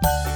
Bye.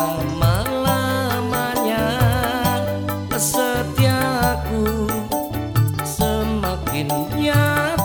lama-lamanya setiaku semakin nyata.